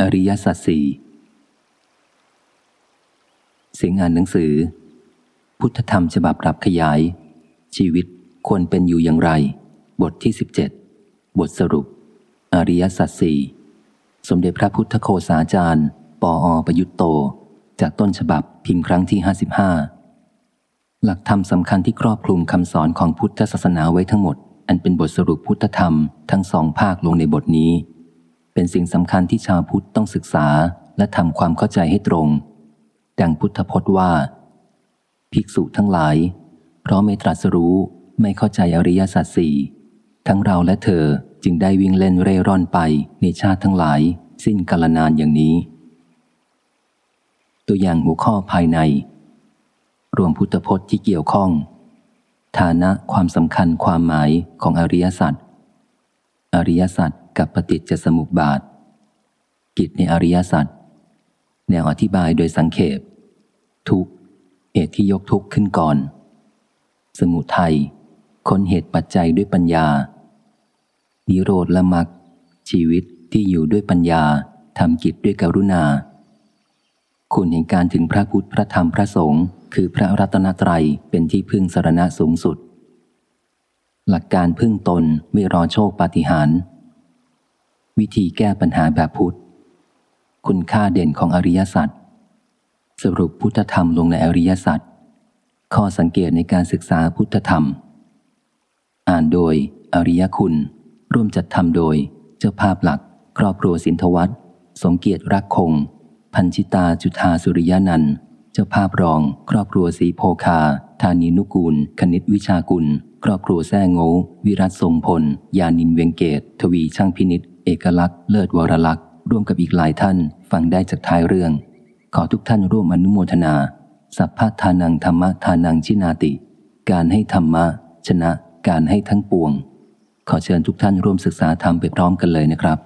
อริยสัจสี่เสียงอ่านหนังสือ พุทธธรรมฉบับปรับขยาย ชีวิตควรเป็นอยู่อย่างไร บทที่ 17 บทสรุป อริยสัจสี่สมเด็จพระพุทธโคสาจารย์ ปออประยุตโต จากต้นฉบับพิมพ์ครั้งที่ 55 หลักธรรมสำคัญที่ครอบคลุมคำสอนของพุทธศาสนาไว้ทั้งหมด อันเป็นบทสรุปพุทธธรรมทั้งสองภาคลงในบทนี้ เป็นสิ่งสำคัญที่ชาวพุทธต้องศึกษาและทำความเข้าใจให้ตรง ดังพุทธพจน์ว่า ภิกษุทั้งหลาย เพราะไม่ตรัสรู้ไม่เข้าใจอริยสัจสี่ทั้งเราและเธอจึงได้วิ่งเล่นเร่ร่อนไปในชาติทั้งหลาย สิ้นกาลนานอย่างนี้ ตัวอย่างหัวข้อภายใน รวมพุทธพจน์ที่เกี่ยวข้อง ฐานะความสำคัญความหมายของอริยสัจอริยสัจ กับปฏิจจสมุปบาท กิจในอริยสัจแนวอธิบายโดยสังเขปทุกเหตุที่ยกทุกข์ขึ้นก่อน สมุทัยค้นเหตุปัจจัยด้วยปัญญา นิโรธละมักชีวิตที่อยู่ด้วยปัญญาทำกิจด้วยกรุณา คุณแห่งการถึงพระพุทธพระธรรมพระสงฆ์คือพระรัตนตรัยเป็นที่พึ่งสารณะสูงสุด หลักการพึ่งตนไม่รอโชคปาฏิหาริย์ วิธีแก้ปัญหาแบบพุทธ คุณค่าเด่นของอริยสัจสรุปพุทธธรรมลงในอริยสัจข้อสังเกตในการศึกษาพุทธธรรม อ่านโดย อริยคุณ ร่วมจัดทำโดย เจ้าภาพหลัก ครอบครัวสินทวัตสงเกียรติรักคง พันชิตาจุธาสุริยานันเจ้าภาพรอง ครอบครัวสีโพคาธานีนุกูล คณิตวิชากุล ครอบครัวแซ่โงวิรัตทรงพล ยานินเวงเกต ทวีช่างพินิษ อกลักษณ์เลิศวรลักษณ์ร่วมกับอีกหลายท่านฟังได้จากท้ายเรื่อง ขอทุกท่านร่วมอนุโมทนา สัพพทานังธรรมทานังชินาติ การให้ธรรมะ ชนะ การให้ทั้งปวง ขอเชิญทุกท่านร่วมศึกษาธรรมไปพร้อมกันเลยนะครับ